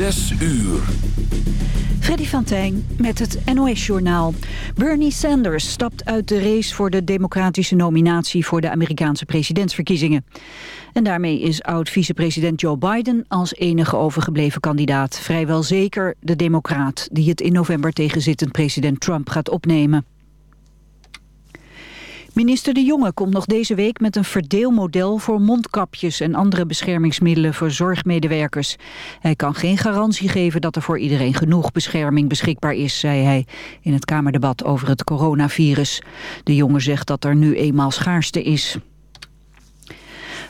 Zes uur. Freddy van met het NOS-journaal. Bernie Sanders stapt uit de race voor de democratische nominatie voor de Amerikaanse presidentsverkiezingen. En daarmee is oud-vicepresident Joe Biden als enige overgebleven kandidaat vrijwel zeker de democraat die het in november tegen zittend president Trump gaat opnemen. Minister De Jonge komt nog deze week met een verdeelmodel voor mondkapjes en andere beschermingsmiddelen voor zorgmedewerkers. Hij kan geen garantie geven dat er voor iedereen genoeg bescherming beschikbaar is, zei hij in het Kamerdebat over het coronavirus. De Jonge zegt dat er nu eenmaal schaarste is.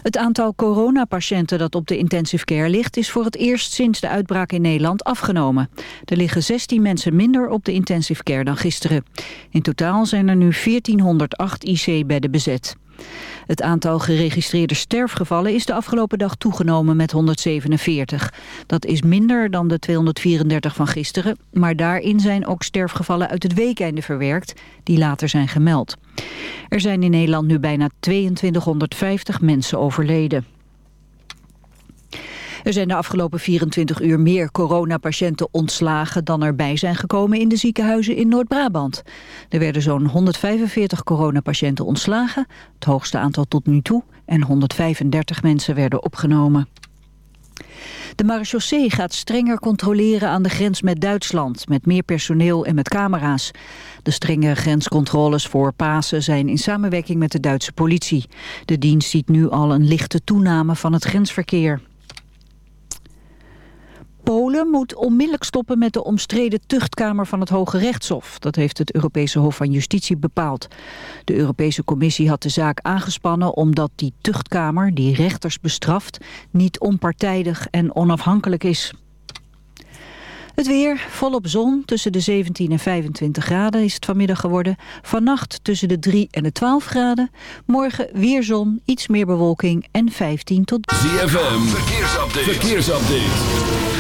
Het aantal coronapatiënten dat op de intensive care ligt... is voor het eerst sinds de uitbraak in Nederland afgenomen. Er liggen 16 mensen minder op de intensive care dan gisteren. In totaal zijn er nu 1408 IC-bedden bezet. Het aantal geregistreerde sterfgevallen is de afgelopen dag toegenomen met 147. Dat is minder dan de 234 van gisteren, maar daarin zijn ook sterfgevallen uit het weekende verwerkt, die later zijn gemeld. Er zijn in Nederland nu bijna 2250 mensen overleden. Er zijn de afgelopen 24 uur meer coronapatiënten ontslagen dan erbij zijn gekomen in de ziekenhuizen in Noord-Brabant. Er werden zo'n 145 coronapatiënten ontslagen, het hoogste aantal tot nu toe, en 135 mensen werden opgenomen. De marechaussee gaat strenger controleren aan de grens met Duitsland, met meer personeel en met camera's. De strenge grenscontroles voor Pasen zijn in samenwerking met de Duitse politie. De dienst ziet nu al een lichte toename van het grensverkeer. Polen moet onmiddellijk stoppen met de omstreden tuchtkamer van het Hoge Rechtshof. Dat heeft het Europese Hof van Justitie bepaald. De Europese Commissie had de zaak aangespannen omdat die tuchtkamer, die rechters bestraft, niet onpartijdig en onafhankelijk is. Het weer, volop zon, tussen de 17 en 25 graden is het vanmiddag geworden. Vannacht tussen de 3 en de 12 graden. Morgen weer zon, iets meer bewolking en 15 tot... ZFM, verkeersupdate. verkeersupdate.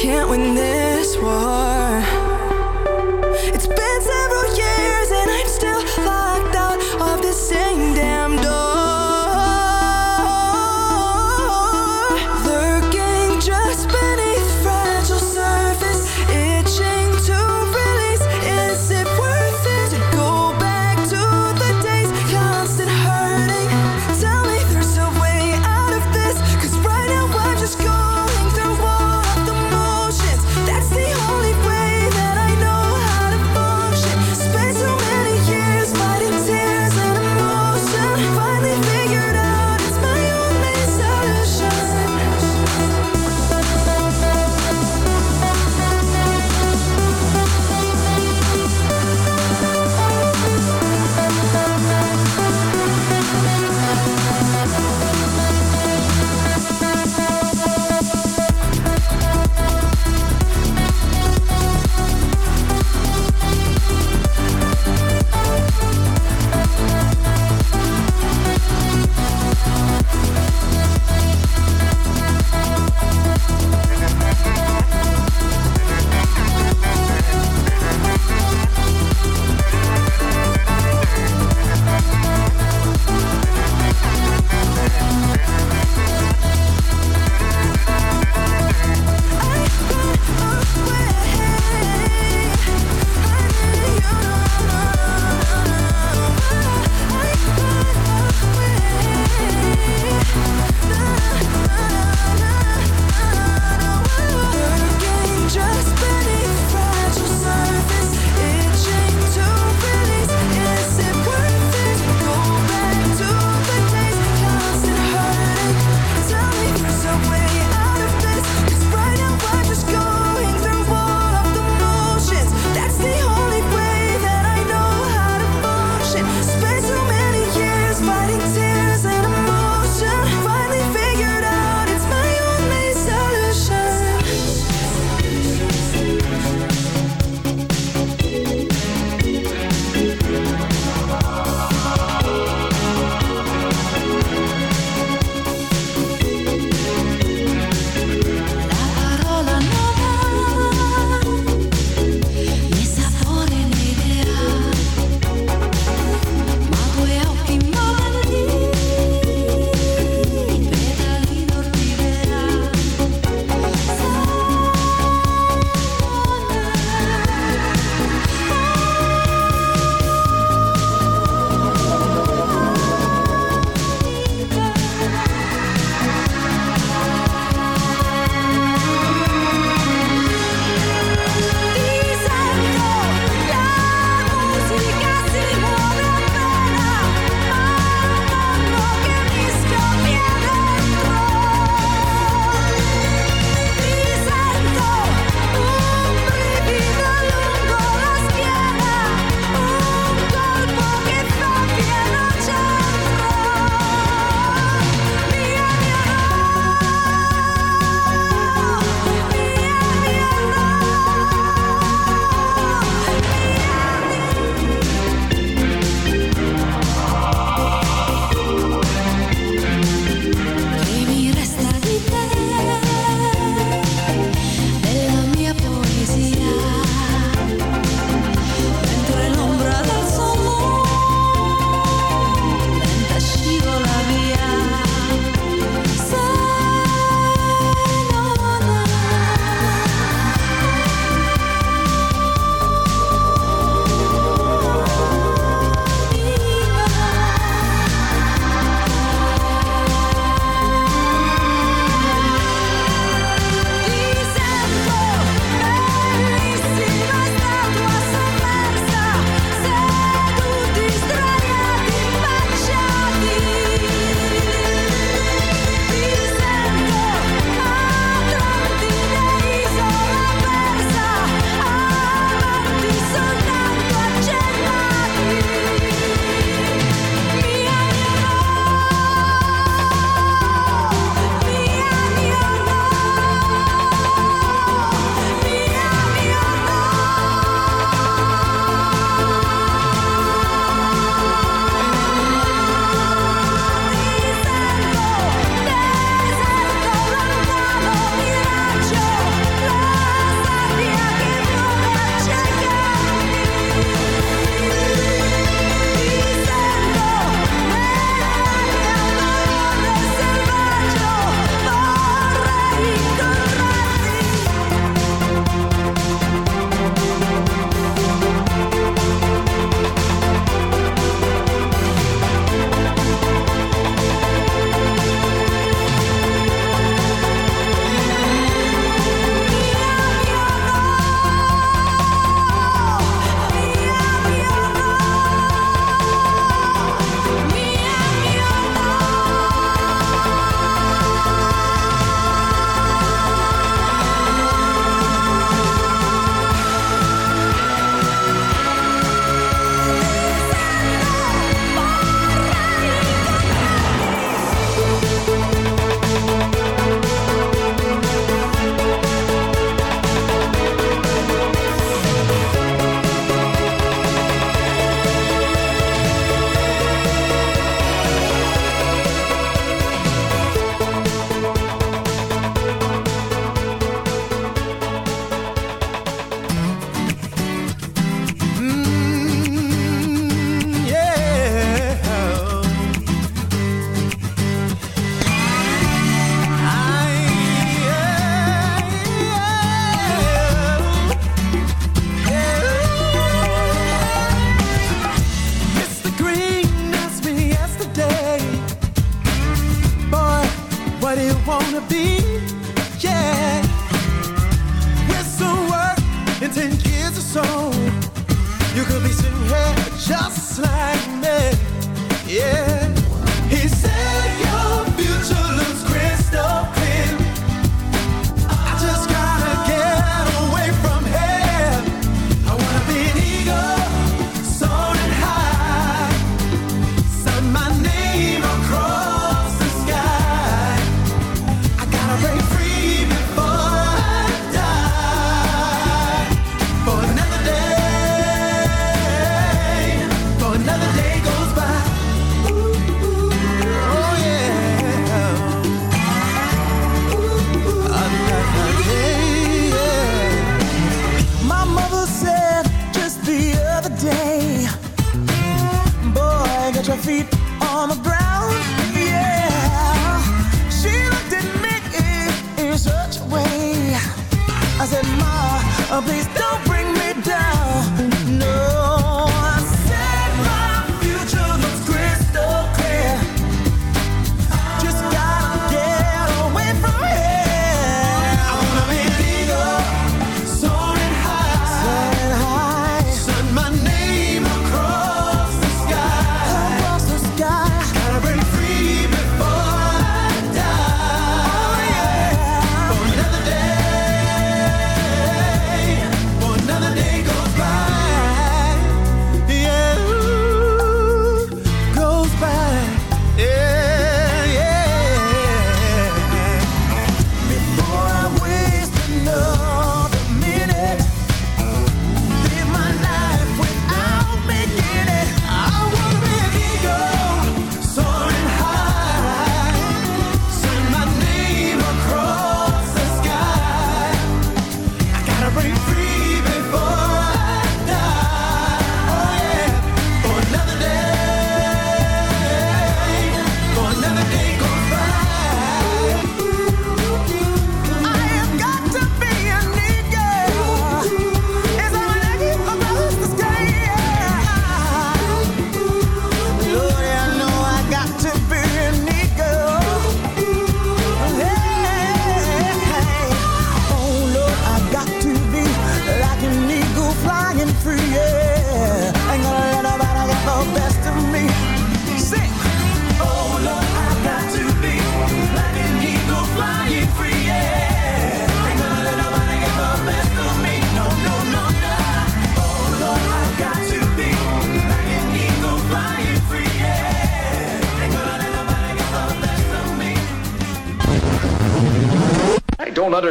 can't win this war.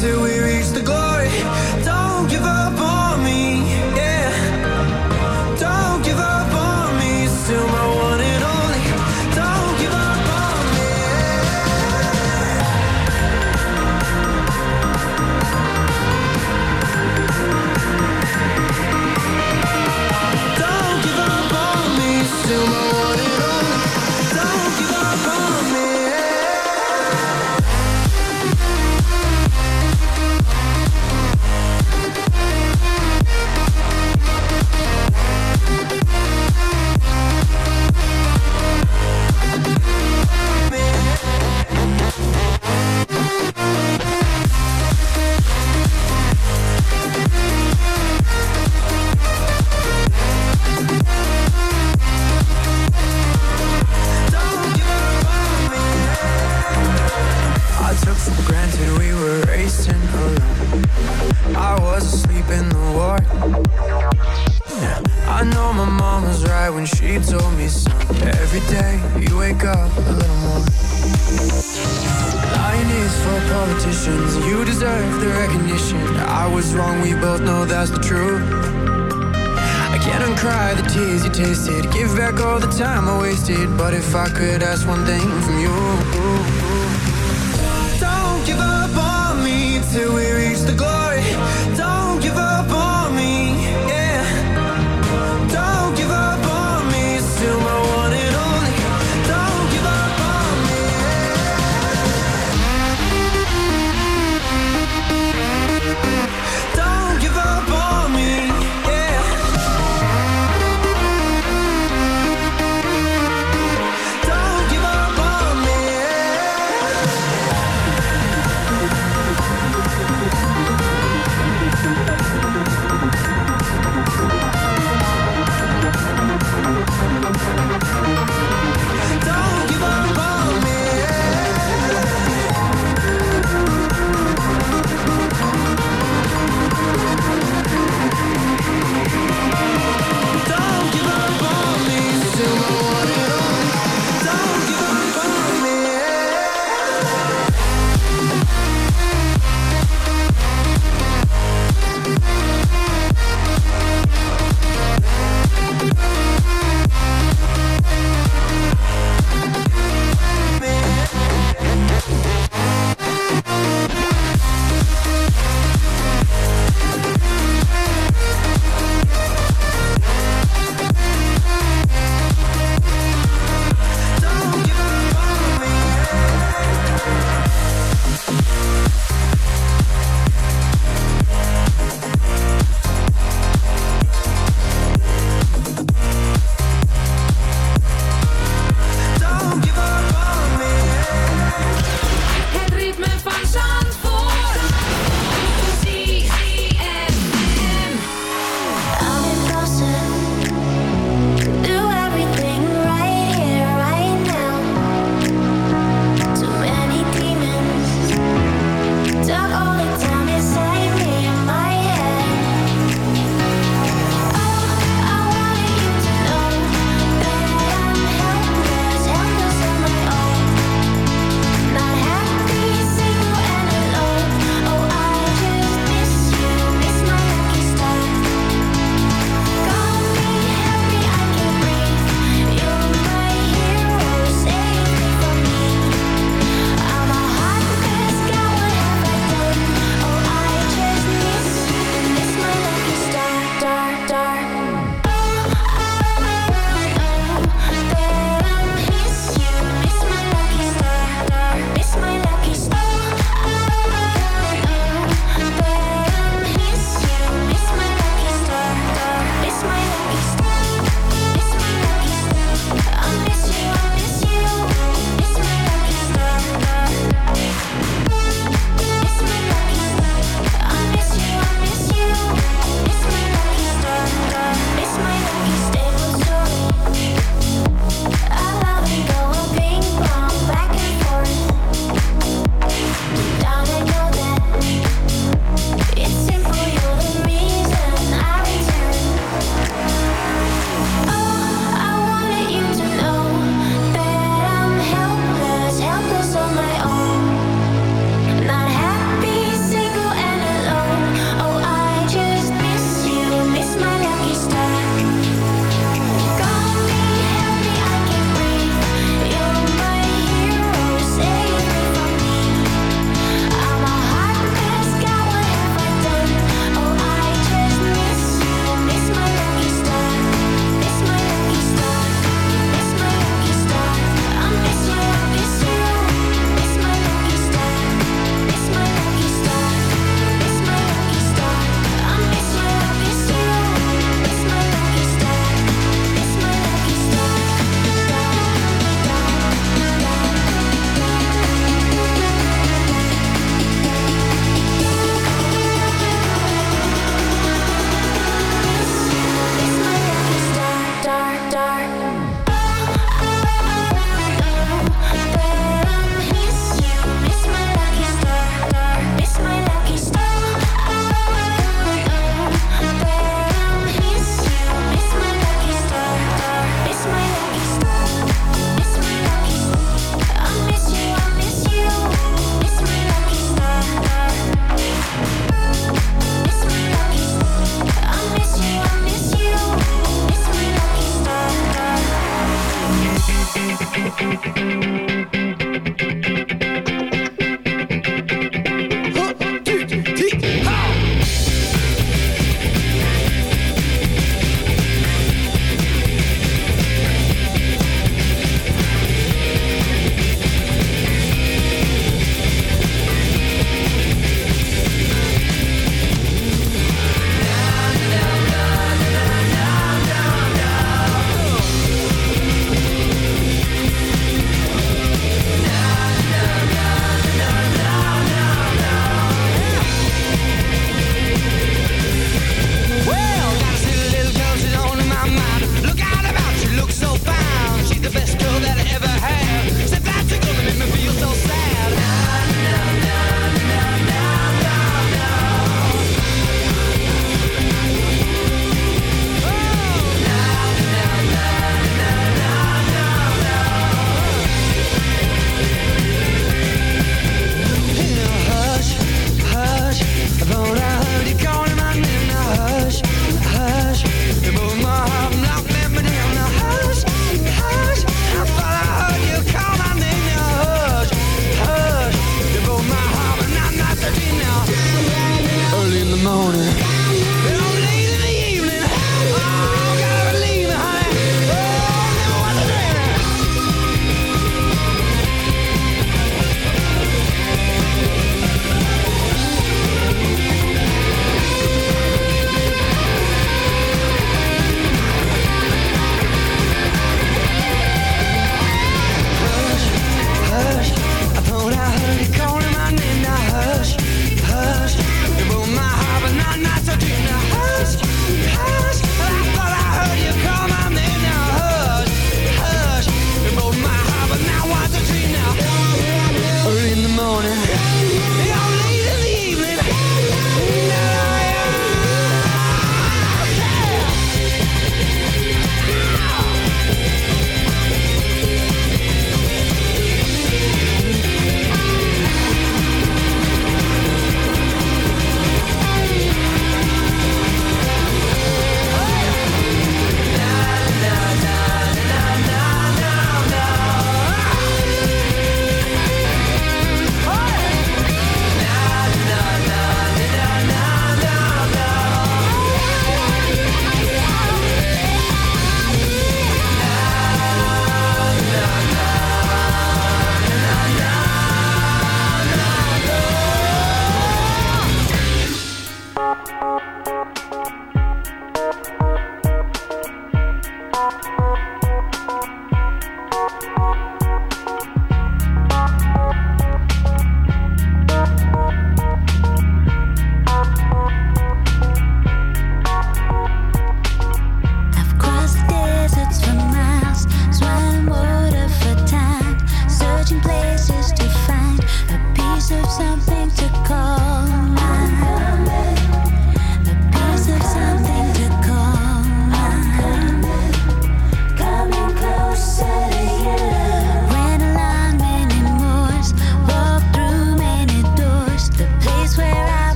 till we reach the glory. Don't give up on me,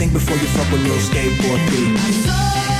think before you fuck with little skateboard P.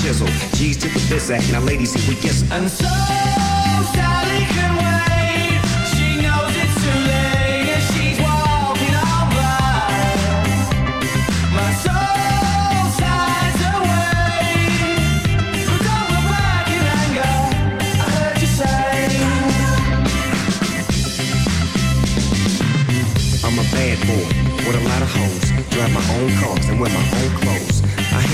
Shizzle. G's to the biz act. Now, ladies, here we kiss. And so Sally can wait. She knows it's too late and she's walking on by. My soul sighs away. But don't look back in anger. I heard you say. I'm a bad boy with a lot of hoes. Drive my own cars and wear my own clothes.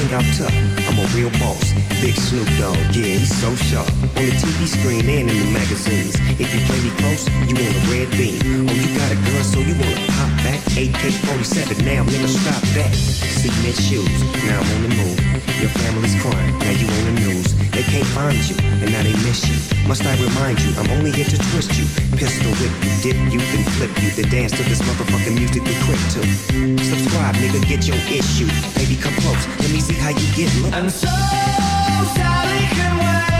I hang out tough. I'm a real boss. Big Snoop Dogg, yeah, he's so sharp. On the TV screen and in the magazines. If you play me close, you want a red beam. Oh, you got a gun, so you wanna pop back? AK-47, now nigga stop that. Cement shoes, now I'm on the move. Your family's crying, now you on the news. They can't find you, and now they miss you. Must I remind you, I'm only here to twist you. Pistol whip you, dip you, then flip you. Then dance to this motherfucking music we crib to. Subscribe, nigga, get your issue. Baby, come close, let me see how you get look. And so Sally can wait.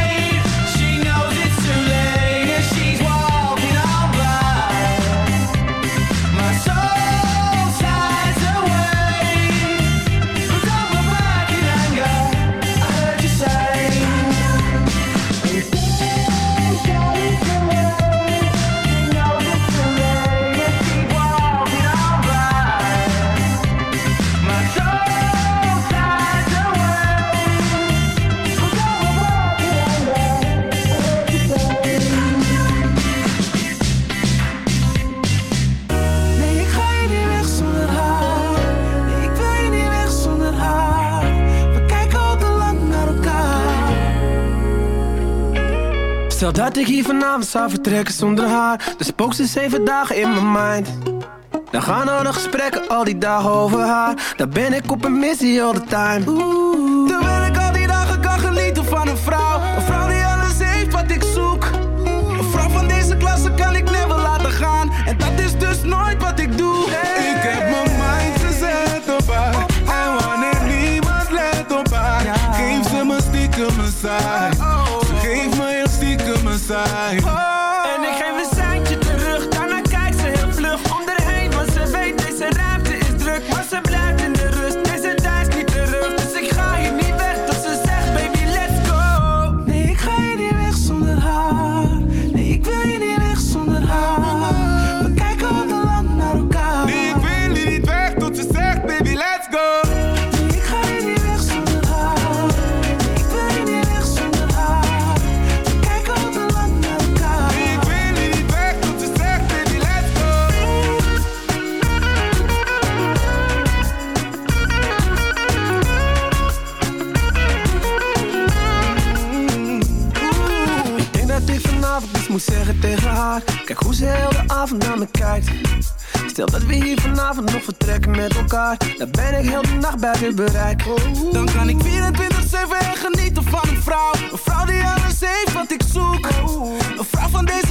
Stel dat ik hier vanavond zou vertrekken zonder haar. Dan spookt ze zeven dagen in mijn mind. Dan gaan al de gesprekken al die dagen over haar. Dan ben ik op een missie all the time kijkt. Stel dat we hier vanavond nog vertrekken met elkaar. Dan ben ik heel de nacht buiten bereik. Dan kan ik 24-7 en genieten van een vrouw. Een vrouw die alles heeft wat ik zoek. Een vrouw van deze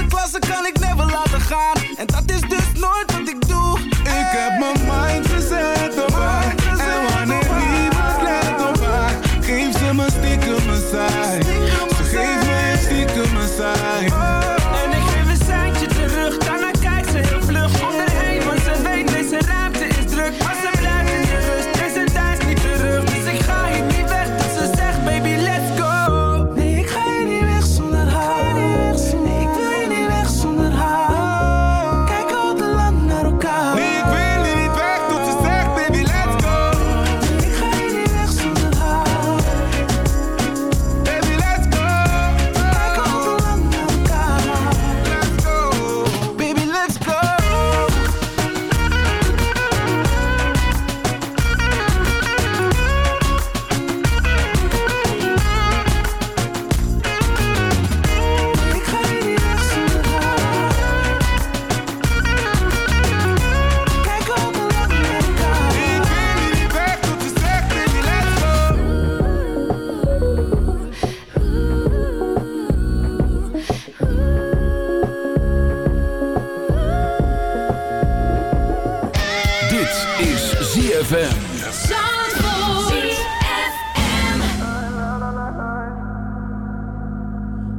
ZFM.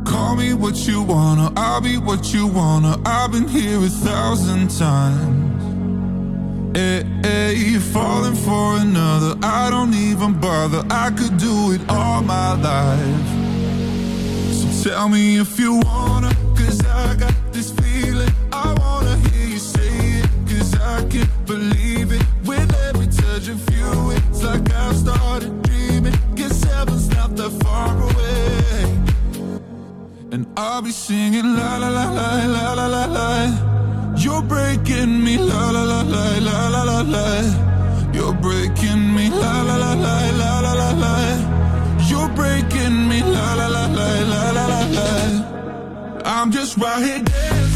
Call me what you wanna, I'll be what you wanna. I've been here a thousand times. Eh, eh, hey, hey, falling for another, I don't even bother. I could do it all my life. So tell me if you wanna, cause I got this feeling. I wanna hear you say it, cause I can't believe like I've started dreaming. Guess heaven's not that far away. And I'll be singing la la la la la la la la. You're breaking me la la la la la la la la. You're breaking me la la la la la la la la. You're breaking me la la la la la la la la. I'm just right here dancing